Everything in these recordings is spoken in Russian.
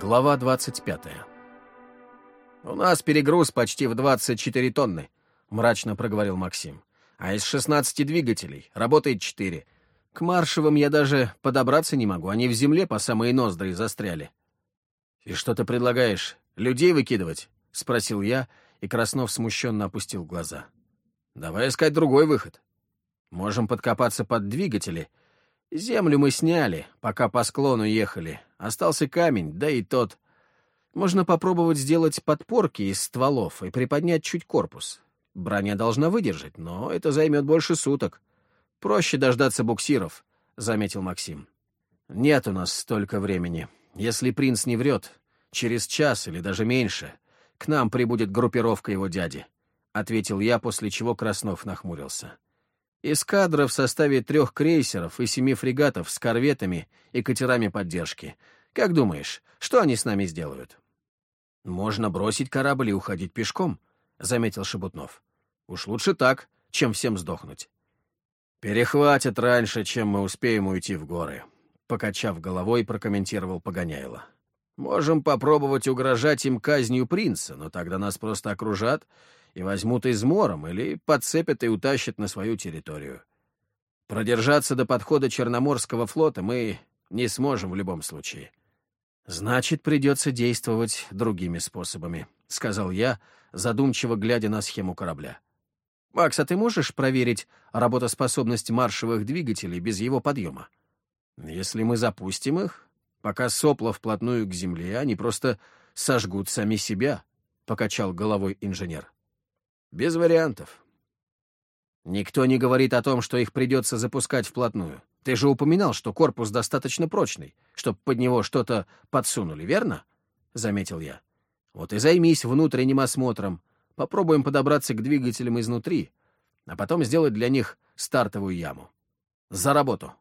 Глава 25. «У нас перегруз почти в 24 тонны», — мрачно проговорил Максим. «А из 16 двигателей работает 4. К маршевым я даже подобраться не могу, они в земле по самые ноздри застряли». «И что ты предлагаешь, людей выкидывать?» — спросил я, и Краснов смущенно опустил глаза. «Давай искать другой выход. Можем подкопаться под двигатели. Землю мы сняли, пока по склону ехали, Остался камень, да и тот. Можно попробовать сделать подпорки из стволов и приподнять чуть корпус. Броня должна выдержать, но это займет больше суток. Проще дождаться буксиров, — заметил Максим. Нет у нас столько времени. Если принц не врет, через час или даже меньше к нам прибудет группировка его дяди, — ответил я, после чего Краснов нахмурился. Эскадра в составе трех крейсеров и семи фрегатов с корветами и катерами поддержки. Как думаешь, что они с нами сделают? Можно бросить корабль и уходить пешком, — заметил Шебутнов. Уж лучше так, чем всем сдохнуть. Перехватят раньше, чем мы успеем уйти в горы, — покачав головой, прокомментировал Погоняйло. Можем попробовать угрожать им казнью принца, но тогда нас просто окружат и возьмут измором или подцепят и утащат на свою территорию. Продержаться до подхода Черноморского флота мы не сможем в любом случае. «Значит, придется действовать другими способами», — сказал я, задумчиво глядя на схему корабля. «Макс, а ты можешь проверить работоспособность маршевых двигателей без его подъема? Если мы запустим их, пока сопла вплотную к земле, они просто сожгут сами себя», — покачал головой инженер. Без вариантов. Никто не говорит о том, что их придется запускать вплотную. Ты же упоминал, что корпус достаточно прочный, чтобы под него что-то подсунули, верно? Заметил я. Вот и займись внутренним осмотром. Попробуем подобраться к двигателям изнутри, а потом сделать для них стартовую яму. За работу.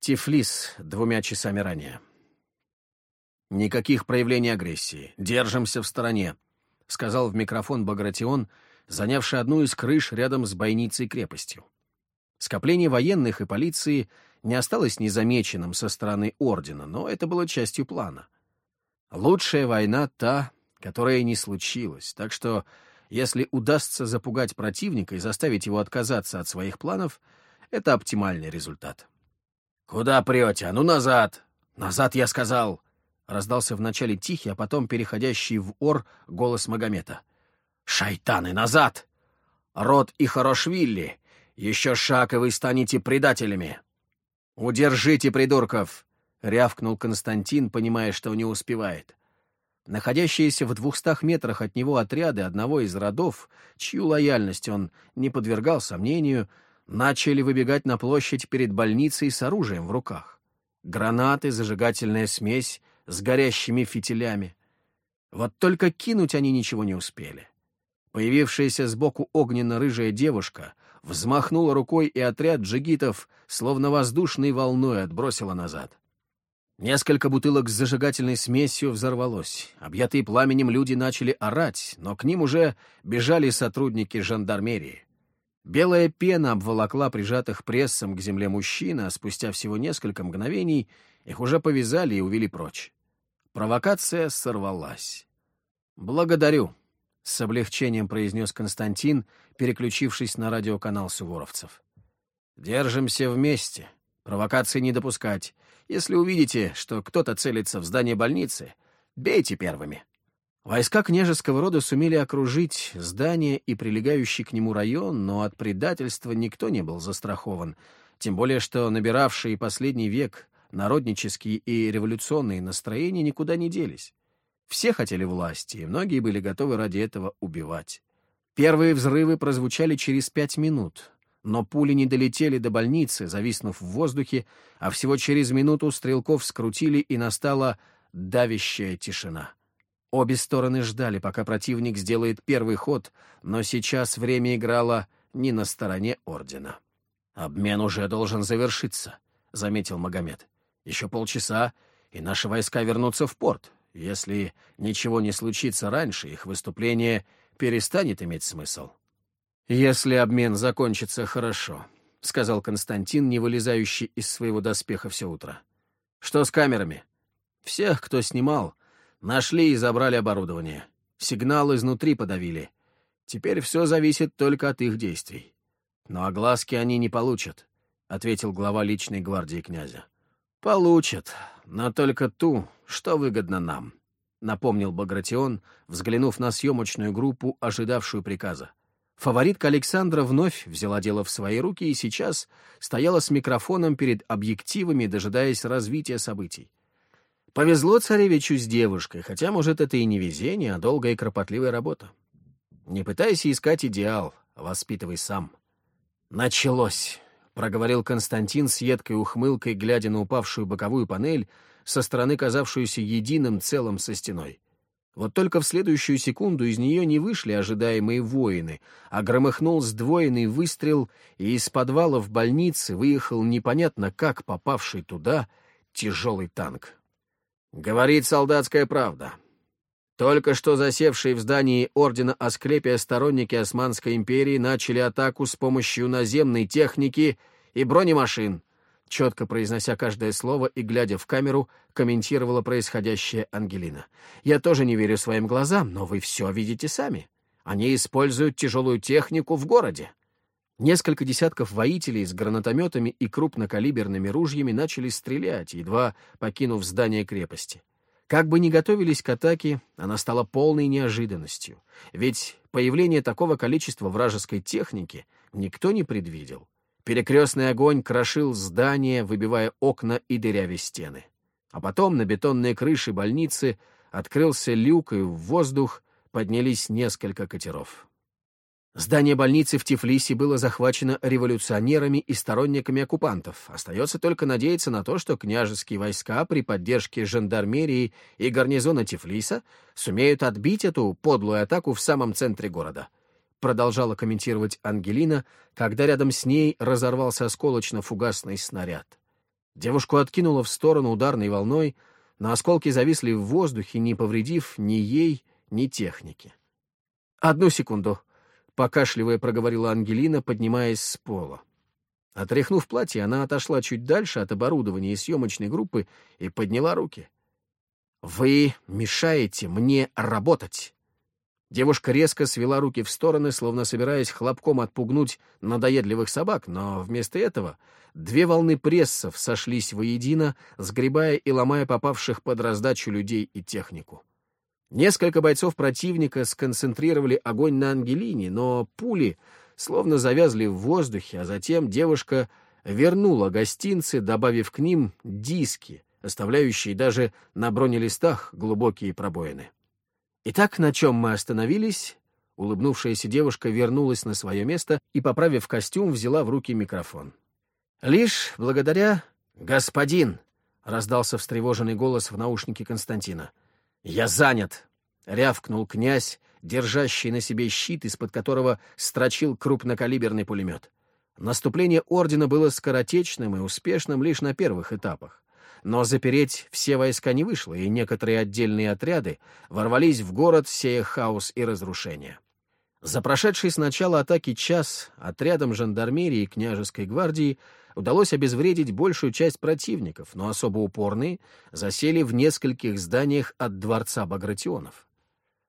Тифлис двумя часами ранее. Никаких проявлений агрессии. Держимся в стороне. — сказал в микрофон Багратион, занявший одну из крыш рядом с бойницей крепостью. Скопление военных и полиции не осталось незамеченным со стороны Ордена, но это было частью плана. Лучшая война — та, которая не случилась, так что если удастся запугать противника и заставить его отказаться от своих планов, это оптимальный результат. «Куда прете? А ну назад! Назад, я сказал!» Раздался вначале тихий, а потом переходящий в ор голос Магомета. «Шайтаны, назад! Род и Хорошвили! Еще шаг, и вы станете предателями!» «Удержите, придурков!» — рявкнул Константин, понимая, что не успевает. Находящиеся в двухстах метрах от него отряды одного из родов, чью лояльность он не подвергал сомнению, начали выбегать на площадь перед больницей с оружием в руках. Гранаты, зажигательная смесь — с горящими фитилями. Вот только кинуть они ничего не успели. Появившаяся сбоку огненно-рыжая девушка взмахнула рукой, и отряд джигитов словно воздушной волной отбросила назад. Несколько бутылок с зажигательной смесью взорвалось. Объятые пламенем люди начали орать, но к ним уже бежали сотрудники жандармерии. Белая пена обволокла прижатых прессом к земле мужчин, а спустя всего несколько мгновений их уже повязали и увели прочь. Провокация сорвалась. «Благодарю», — с облегчением произнес Константин, переключившись на радиоканал суворовцев. «Держимся вместе. Провокации не допускать. Если увидите, что кто-то целится в здание больницы, бейте первыми». Войска княжеского рода сумели окружить здание и прилегающий к нему район, но от предательства никто не был застрахован, тем более что набиравшие последний век народнические и революционные настроения никуда не делись. Все хотели власти, и многие были готовы ради этого убивать. Первые взрывы прозвучали через пять минут, но пули не долетели до больницы, зависнув в воздухе, а всего через минуту стрелков скрутили, и настала давящая тишина. Обе стороны ждали, пока противник сделает первый ход, но сейчас время играло не на стороне Ордена. «Обмен уже должен завершиться», — заметил Магомед. «Еще полчаса, и наши войска вернутся в порт. Если ничего не случится раньше, их выступление перестанет иметь смысл». «Если обмен закончится хорошо», — сказал Константин, не вылезающий из своего доспеха все утро. «Что с камерами?» Всех, кто снимал, нашли и забрали оборудование. Сигнал изнутри подавили. Теперь все зависит только от их действий. Но огласки они не получат, — ответил глава личной гвардии князя. Получат, но только ту, что выгодно нам, — напомнил Багратион, взглянув на съемочную группу, ожидавшую приказа. Фаворитка Александра вновь взяла дело в свои руки и сейчас стояла с микрофоном перед объективами, дожидаясь развития событий. Повезло царевичу с девушкой, хотя, может, это и не везение, а долгая и кропотливая работа. Не пытайся искать идеал, воспитывай сам. Началось, — проговорил Константин с едкой ухмылкой, глядя на упавшую боковую панель, со стороны казавшуюся единым целым со стеной. Вот только в следующую секунду из нее не вышли ожидаемые воины, а громыхнул сдвоенный выстрел, и из подвала в больнице выехал непонятно как попавший туда тяжелый танк. Говорит солдатская правда. Только что засевшие в здании ордена Асклепия сторонники Османской империи начали атаку с помощью наземной техники и бронемашин, четко произнося каждое слово и глядя в камеру, комментировала происходящее Ангелина. «Я тоже не верю своим глазам, но вы все видите сами. Они используют тяжелую технику в городе. Несколько десятков воителей с гранатометами и крупнокалиберными ружьями начали стрелять, едва покинув здание крепости. Как бы ни готовились к атаке, она стала полной неожиданностью, ведь появление такого количества вражеской техники никто не предвидел. Перекрестный огонь крошил здание, выбивая окна и дырявя стены. А потом на бетонные крыши больницы открылся люк, и в воздух поднялись несколько катеров. Здание больницы в Тифлисе было захвачено революционерами и сторонниками оккупантов. Остается только надеяться на то, что княжеские войска при поддержке жандармерии и гарнизона Тифлиса сумеют отбить эту подлую атаку в самом центре города. Продолжала комментировать Ангелина, когда рядом с ней разорвался осколочно-фугасный снаряд. Девушку откинуло в сторону ударной волной, но осколки зависли в воздухе, не повредив ни ей, ни технике. «Одну секунду», — покашливая проговорила Ангелина, поднимаясь с пола. Отряхнув платье, она отошла чуть дальше от оборудования и съемочной группы и подняла руки. «Вы мешаете мне работать!» Девушка резко свела руки в стороны, словно собираясь хлопком отпугнуть надоедливых собак, но вместо этого две волны прессов сошлись воедино, сгребая и ломая попавших под раздачу людей и технику. Несколько бойцов противника сконцентрировали огонь на Ангелине, но пули словно завязли в воздухе, а затем девушка вернула гостинцы, добавив к ним диски, оставляющие даже на бронелистах глубокие пробоины. Итак, на чем мы остановились? Улыбнувшаяся девушка вернулась на свое место и, поправив костюм, взяла в руки микрофон. «Лишь благодаря господин!» — раздался встревоженный голос в наушнике Константина — «Я занят!» — рявкнул князь, держащий на себе щит, из-под которого строчил крупнокалиберный пулемет. Наступление ордена было скоротечным и успешным лишь на первых этапах. Но запереть все войска не вышло, и некоторые отдельные отряды ворвались в город, сея хаос и разрушение. За прошедший с начала атаки час отрядом жандармерии и княжеской гвардии удалось обезвредить большую часть противников, но особо упорные засели в нескольких зданиях от дворца Багратионов.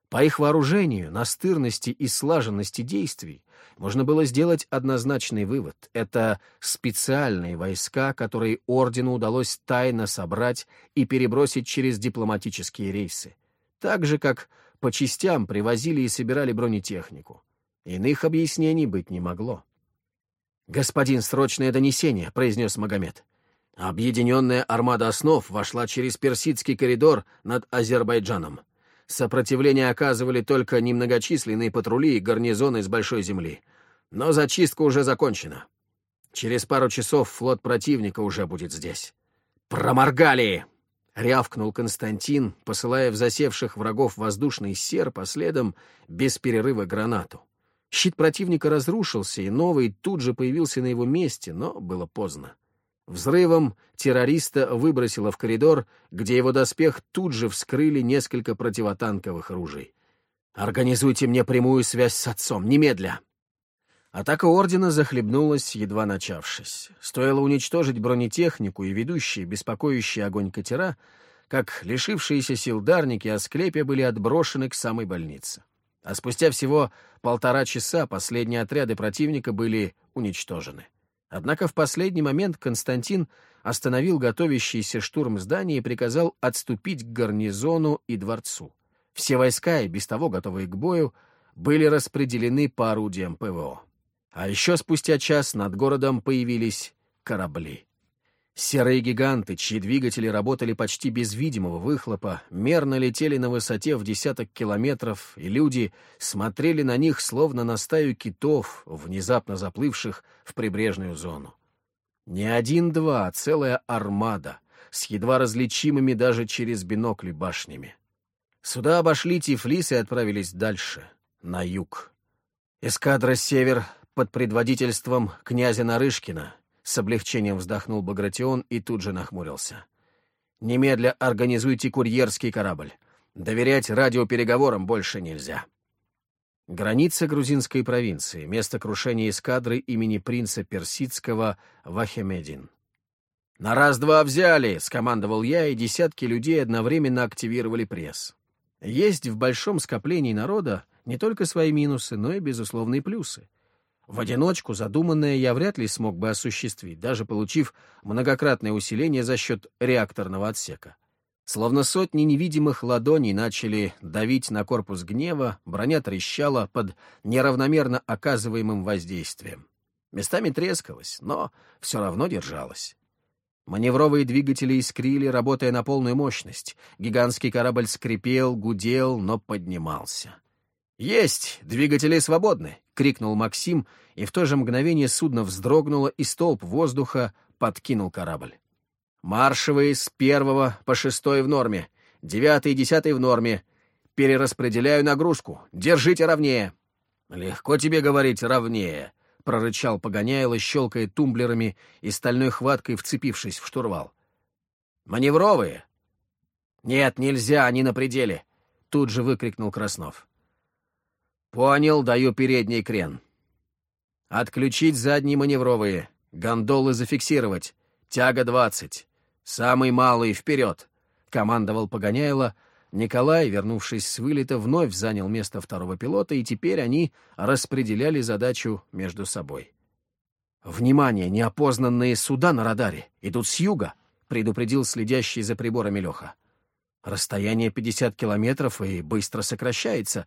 По их вооружению, настырности и слаженности действий можно было сделать однозначный вывод. Это специальные войска, которые ордену удалось тайно собрать и перебросить через дипломатические рейсы. Так же, как по частям привозили и собирали бронетехнику. Иных объяснений быть не могло. «Господин, срочное донесение», — произнес Магомед. Объединенная армада основ вошла через Персидский коридор над Азербайджаном. Сопротивление оказывали только немногочисленные патрули и гарнизоны с большой земли. Но зачистка уже закончена. Через пару часов флот противника уже будет здесь. «Проморгали!» — рявкнул Константин, посылая в засевших врагов воздушный серп, а следом без перерыва гранату. Щит противника разрушился, и новый тут же появился на его месте, но было поздно. Взрывом террориста выбросило в коридор, где его доспех тут же вскрыли несколько противотанковых ружей. «Организуйте мне прямую связь с отцом, немедля!» Атака Ордена захлебнулась, едва начавшись. Стоило уничтожить бронетехнику и ведущие, беспокоящие огонь катера, как лишившиеся сил дарники Асклепия были отброшены к самой больнице. А спустя всего полтора часа последние отряды противника были уничтожены. Однако в последний момент Константин остановил готовящийся штурм здания и приказал отступить к гарнизону и дворцу. Все войска, и без того готовые к бою, были распределены по орудиям ПВО. А еще спустя час над городом появились корабли. Серые гиганты, чьи двигатели работали почти без видимого выхлопа, мерно летели на высоте в десяток километров, и люди смотрели на них, словно на стаю китов, внезапно заплывших в прибрежную зону. Не один-два, а целая армада, с едва различимыми даже через бинокли башнями. Сюда обошли Тифлис и отправились дальше, на юг. Эскадра «Север» под предводительством князя Нарышкина — с облегчением вздохнул Багратион и тут же нахмурился. «Немедля организуйте курьерский корабль. Доверять радиопереговорам больше нельзя». Граница грузинской провинции, место крушения эскадры имени принца Персидского Вахемедин. «На раз-два взяли!» — скомандовал я, и десятки людей одновременно активировали пресс. Есть в большом скоплении народа не только свои минусы, но и безусловные плюсы. В одиночку задуманное я вряд ли смог бы осуществить, даже получив многократное усиление за счет реакторного отсека. Словно сотни невидимых ладоней начали давить на корпус гнева, броня трещала под неравномерно оказываемым воздействием. Местами трескалась, но все равно держалась. Маневровые двигатели искрили, работая на полную мощность. Гигантский корабль скрипел, гудел, но поднимался. «Есть! Двигатели свободны!» — крикнул Максим, и в то же мгновение судно вздрогнуло, и столб воздуха подкинул корабль. «Маршевые с первого по шестой в норме, девятый и десятый в норме. Перераспределяю нагрузку. Держите ровнее!» «Легко тебе говорить ровнее», — прорычал Погоняйло, щелкая тумблерами и стальной хваткой вцепившись в штурвал. «Маневровые?» «Нет, нельзя, они на пределе», — тут же выкрикнул Краснов. «Понял, даю передний крен. Отключить задние маневровые, гондолы зафиксировать, тяга двадцать, самый малый вперед», — командовал Погоняйло. Николай, вернувшись с вылета, вновь занял место второго пилота, и теперь они распределяли задачу между собой. «Внимание! Неопознанные суда на радаре! Идут с юга!» — предупредил следящий за приборами Леха. «Расстояние пятьдесят километров и быстро сокращается»,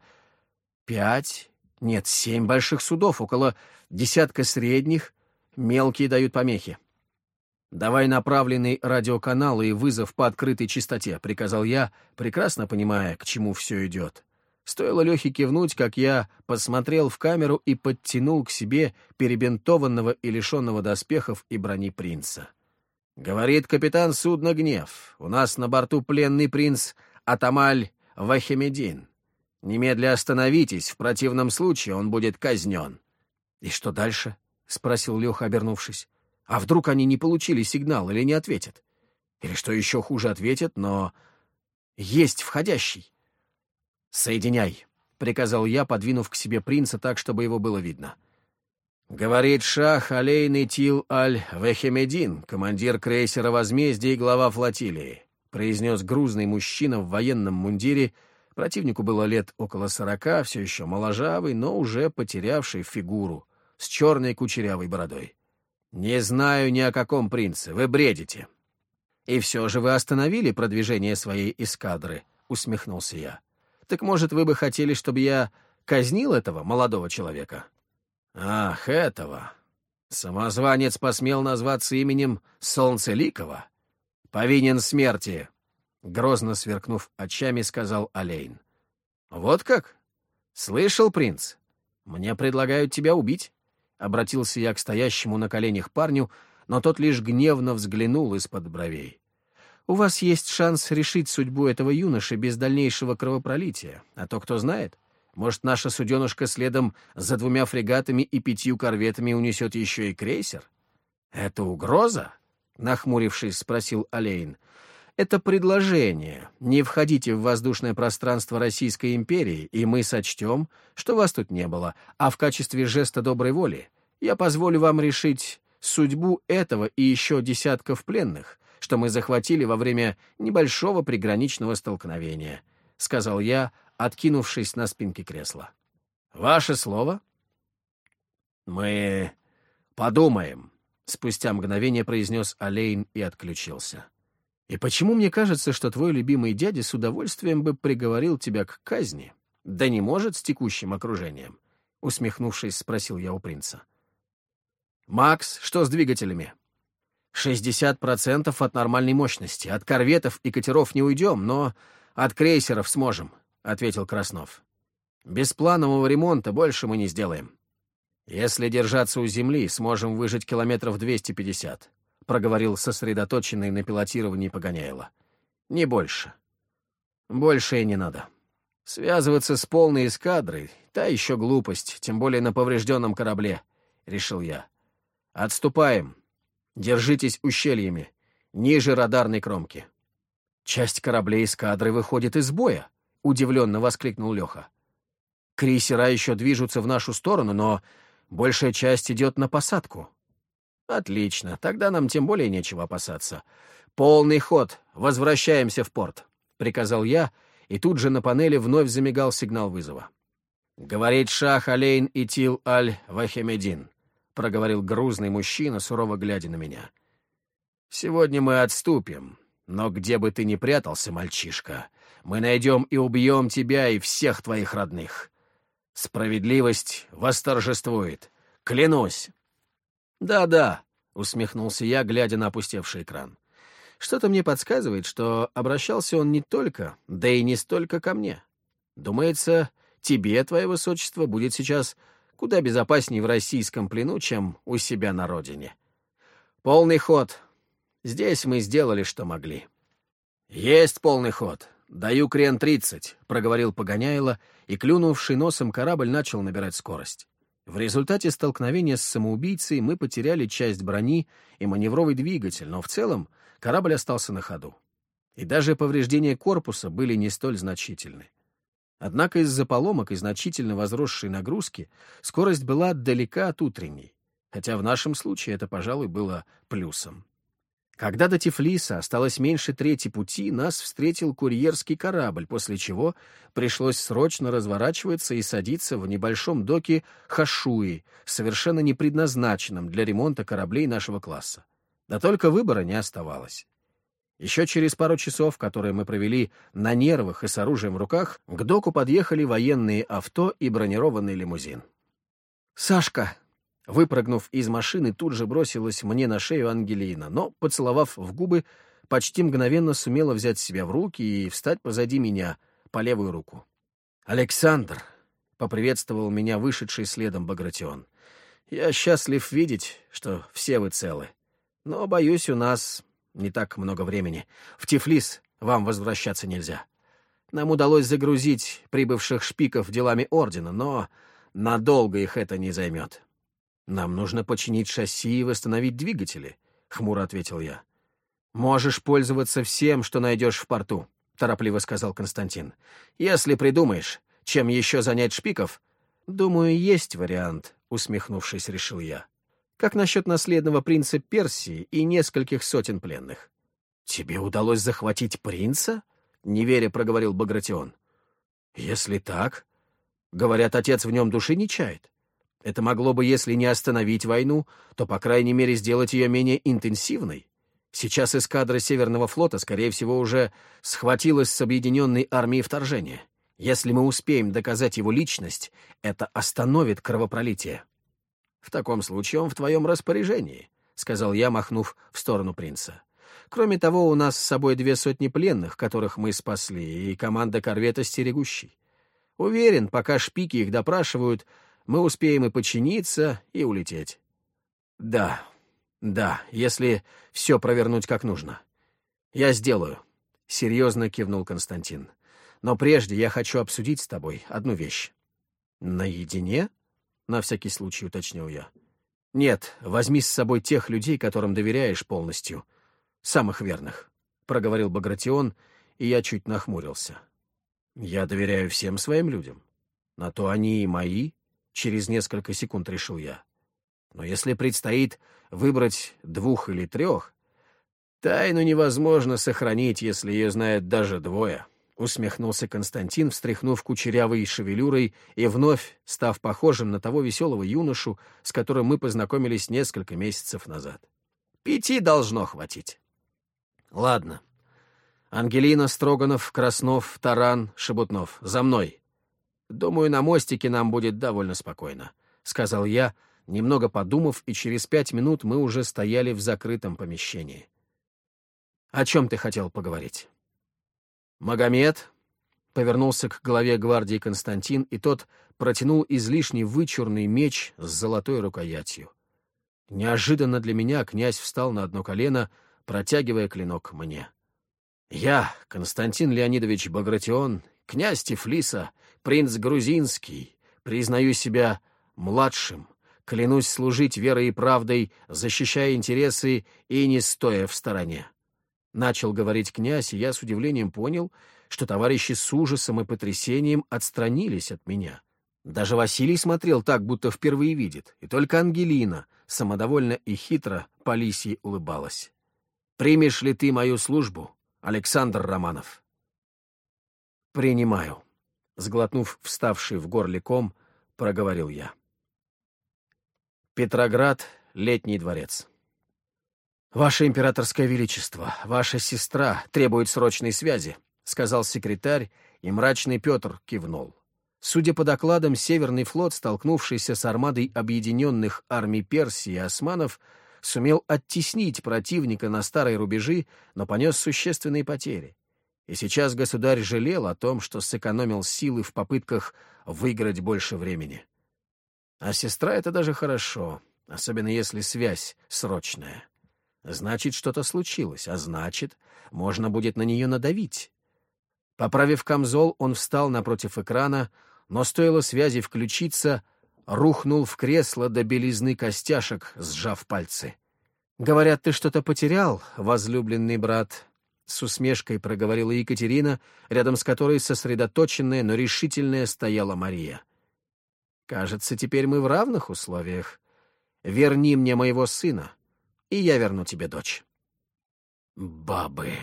Пять, нет, семь больших судов, около десятка средних, мелкие дают помехи. «Давай направленный радиоканал и вызов по открытой частоте», — приказал я, прекрасно понимая, к чему все идет. Стоило Лехе кивнуть, как я посмотрел в камеру и подтянул к себе перебинтованного и лишенного доспехов и брони принца. Говорит капитан судна «Гнев». У нас на борту пленный принц Атамаль Вахемедин. Немедля остановитесь, в противном случае он будет казнен. — И что дальше? — спросил Леха, обернувшись. — А вдруг они не получили сигнал или не ответят? Или что еще хуже ответят, но... Есть входящий. — Соединяй, — приказал я, подвинув к себе принца так, чтобы его было видно. — Говорит шах Алейный Тил Аль-Вехемедин, командир крейсера «Возмездие» и глава флотилии, — произнес грузный мужчина в военном мундире — Противнику было лет около сорока, все еще моложавый, но уже потерявший фигуру, с черной кучерявой бородой. «Не знаю ни о каком принце, вы бредите». «И все же вы остановили продвижение своей эскадры», — усмехнулся я. «Так, может, вы бы хотели, чтобы я казнил этого молодого человека?» «Ах, этого!» Самозванец посмел назваться именем Солнцеликова. Повинен смерти. Грозно сверкнув очами, сказал Олейн. «Вот как? Слышал, принц? Мне предлагают тебя убить?» Обратился я к стоящему на коленях парню, но тот лишь гневно взглянул из-под бровей. «У вас есть шанс решить судьбу этого юноши без дальнейшего кровопролития, а то кто знает, может, наша суденушка следом за двумя фрегатами и пятью корветами унесет еще и крейсер?» «Это угроза?» — нахмурившись, спросил Олейн. Это предложение. Не входите в воздушное пространство Российской империи, и мы сочтем, что вас тут не было, а в качестве жеста доброй воли я позволю вам решить судьбу этого и еще десятков пленных, что мы захватили во время небольшого приграничного столкновения», — сказал я, откинувшись на спинке кресла. «Ваше слово?» «Мы подумаем», — спустя мгновение произнес Олейн и отключился. «И почему мне кажется, что твой любимый дядя с удовольствием бы приговорил тебя к казни? Да не может с текущим окружением?» — усмехнувшись, спросил я у принца. «Макс, что с двигателями?» «Шестьдесят процентов от нормальной мощности. От корветов и катеров не уйдем, но от крейсеров сможем», — ответил Краснов. «Без планового ремонта больше мы не сделаем. Если держаться у земли, сможем выжить километров двести пятьдесят проговорил сосредоточенный на пилотировании Погоняйло. «Не больше. Больше и не надо. Связываться с полной эскадрой — та еще глупость, тем более на поврежденном корабле», — решил я. «Отступаем. Держитесь ущельями, ниже радарной кромки». «Часть кораблей эскадры выходит из боя», — удивленно воскликнул Леха. «Крейсера еще движутся в нашу сторону, но большая часть идет на посадку. «Отлично, тогда нам тем более нечего опасаться. Полный ход, возвращаемся в порт», — приказал я, и тут же на панели вновь замигал сигнал вызова. «Говорит Шах Алейн Итил Аль-Вахемедин», — проговорил грузный мужчина, сурово глядя на меня. «Сегодня мы отступим, но где бы ты ни прятался, мальчишка, мы найдем и убьем тебя и всех твоих родных. Справедливость восторжествует, клянусь». «Да-да», — усмехнулся я, глядя на опустевший экран. «Что-то мне подсказывает, что обращался он не только, да и не столько ко мне. Думается, тебе, твое высочество, будет сейчас куда безопаснее в российском плену, чем у себя на родине. Полный ход. Здесь мы сделали, что могли». «Есть полный ход. Даю крен тридцать», — проговорил Погоняйло, и клюнувший носом корабль начал набирать скорость. В результате столкновения с самоубийцей мы потеряли часть брони и маневровый двигатель, но в целом корабль остался на ходу. И даже повреждения корпуса были не столь значительны. Однако из-за поломок и значительно возросшей нагрузки скорость была далека от утренней, хотя в нашем случае это, пожалуй, было плюсом. Когда до Тифлиса осталось меньше трети пути, нас встретил курьерский корабль, после чего пришлось срочно разворачиваться и садиться в небольшом доке Хашуи, совершенно не предназначенном для ремонта кораблей нашего класса. Да только выбора не оставалось. Еще через пару часов, которые мы провели на нервах и с оружием в руках, к доку подъехали военные авто и бронированный лимузин. «Сашка!» Выпрыгнув из машины, тут же бросилась мне на шею Ангелина, но, поцеловав в губы, почти мгновенно сумела взять себя в руки и встать позади меня, по левую руку. «Александр!» — поприветствовал меня вышедший следом Багратион. «Я счастлив видеть, что все вы целы. Но, боюсь, у нас не так много времени. В Тифлис вам возвращаться нельзя. Нам удалось загрузить прибывших шпиков делами Ордена, но надолго их это не займет». «Нам нужно починить шасси и восстановить двигатели», — хмуро ответил я. «Можешь пользоваться всем, что найдешь в порту», — торопливо сказал Константин. «Если придумаешь, чем еще занять шпиков...» «Думаю, есть вариант», — усмехнувшись, решил я. «Как насчет наследного принца Персии и нескольких сотен пленных?» «Тебе удалось захватить принца?» — неверя проговорил Багратион. «Если так...» Говорят, отец в нем души не чает. Это могло бы, если не остановить войну, то, по крайней мере, сделать ее менее интенсивной. Сейчас эскадра Северного флота, скорее всего, уже схватилась с объединенной армией вторжения. Если мы успеем доказать его личность, это остановит кровопролитие. «В таком случае он в твоем распоряжении», — сказал я, махнув в сторону принца. «Кроме того, у нас с собой две сотни пленных, которых мы спасли, и команда корвета «Стерегущий». Уверен, пока шпики их допрашивают, мы успеем и починиться, и улететь. Да, да, если все провернуть как нужно. Я сделаю, — серьезно кивнул Константин. Но прежде я хочу обсудить с тобой одну вещь. Наедине? На всякий случай уточнил я. Нет, возьми с собой тех людей, которым доверяешь полностью. Самых верных, — проговорил Багратион, и я чуть нахмурился. Я доверяю всем своим людям. На то они и мои, через несколько секунд решил я. Но если предстоит выбрать двух или трех, Тайну невозможно сохранить, если ее знают даже двое, — усмехнулся Константин, встряхнув кучерявой шевелюрой и вновь став похожим на того веселого юношу, с которым мы познакомились несколько месяцев назад. Пяти должно хватить. Ладно. Ангелина, Строганов, Краснов, Таран, Шебутнов. За мной. Думаю, на мостике нам будет довольно спокойно, — сказал я, немного подумав, и через пять минут мы уже стояли в закрытом помещении. О чем ты хотел поговорить? Магомед повернулся к главе гвардии Константин, и тот протянул излишне вычурный меч с золотой рукоятью. Неожиданно для меня князь встал на одно колено, протягивая клинок мне. «Я, Константин Леонидович Багратион, князь Тифлиса, принц Грузинский, признаю себя младшим, клянусь служить верой и правдой, защищая интересы и не стоя в стороне». Начал говорить князь, и я с удивлением понял, что товарищи с ужасом и потрясением отстранились от меня. Даже Василий смотрел так, будто впервые видит, и только Ангелина, самодовольно и хитро, по лисьи улыбалась. «Примешь ли ты мою службу, Александр Романов?» «Принимаю», — сглотнув вставший в горле ком, проговорил я. Петроград, Летний дворец. «Ваше императорское величество, ваша сестра требует срочной связи», — сказал секретарь, и мрачный Петр кивнул. Судя по докладам, Северный флот, столкнувшийся с армадой объединенных армий Персии и османов, сумел оттеснить противника на старые рубежи, но понес существенные потери. И сейчас государь жалел о том, что сэкономил силы в попытках выиграть больше времени. А сестра — это даже хорошо, особенно если связь срочная. Значит, что-то случилось, а значит, можно будет на нее надавить. Поправив камзол, он встал напротив экрана, но стоило связи включиться, рухнул в кресло до белизны костяшек, сжав пальцы. «Говорят, ты что-то потерял, возлюбленный брат», — с усмешкой проговорила Екатерина, рядом с которой сосредоточенная, но решительная стояла Мария. «Кажется, теперь мы в равных условиях. Верни мне моего сына, и я верну тебе дочь». «Бабы,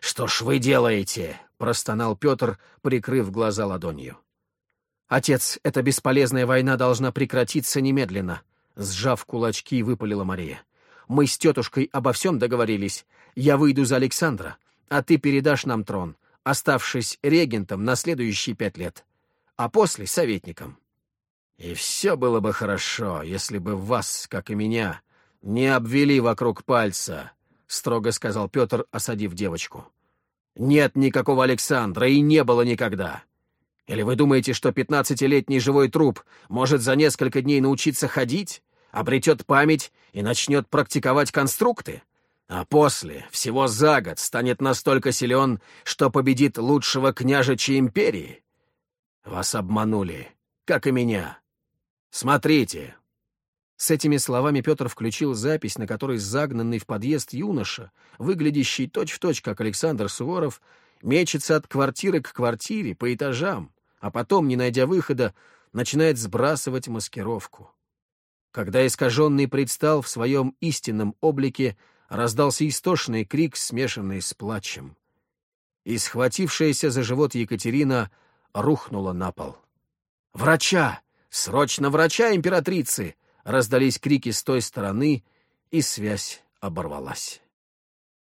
что ж вы делаете?» — простонал Петр, прикрыв глаза ладонью. «Отец, эта бесполезная война должна прекратиться немедленно», — сжав кулачки, выпалила Мария. «Мы с тетушкой обо всем договорились. Я выйду за Александра, а ты передашь нам трон, оставшись регентом на следующие пять лет, а после — советником». «И все было бы хорошо, если бы вас, как и меня, не обвели вокруг пальца», — строго сказал Петр, осадив девочку. «Нет никакого Александра и не было никогда. Или вы думаете, что пятнадцатилетний живой труп может за несколько дней научиться ходить, обретет память и начнет практиковать конструкты? А после, всего за год, станет настолько силен, что победит лучшего княжича империи? Вас обманули, как и меня. Смотрите, с этими словами Петр включил запись, на которой загнанный в подъезд юноша, выглядящий точь-в-точь, точь, как Александр Суворов, мечется от квартиры к квартире, по этажам, а потом, не найдя выхода, начинает сбрасывать маскировку. Когда искаженный предстал в своем истинном облике, раздался истошный крик, смешанный с плачем. И схватившаяся за живот Екатерина рухнула на пол. «Врача! Срочно врача императрицы!» Раздались крики с той стороны, и связь оборвалась.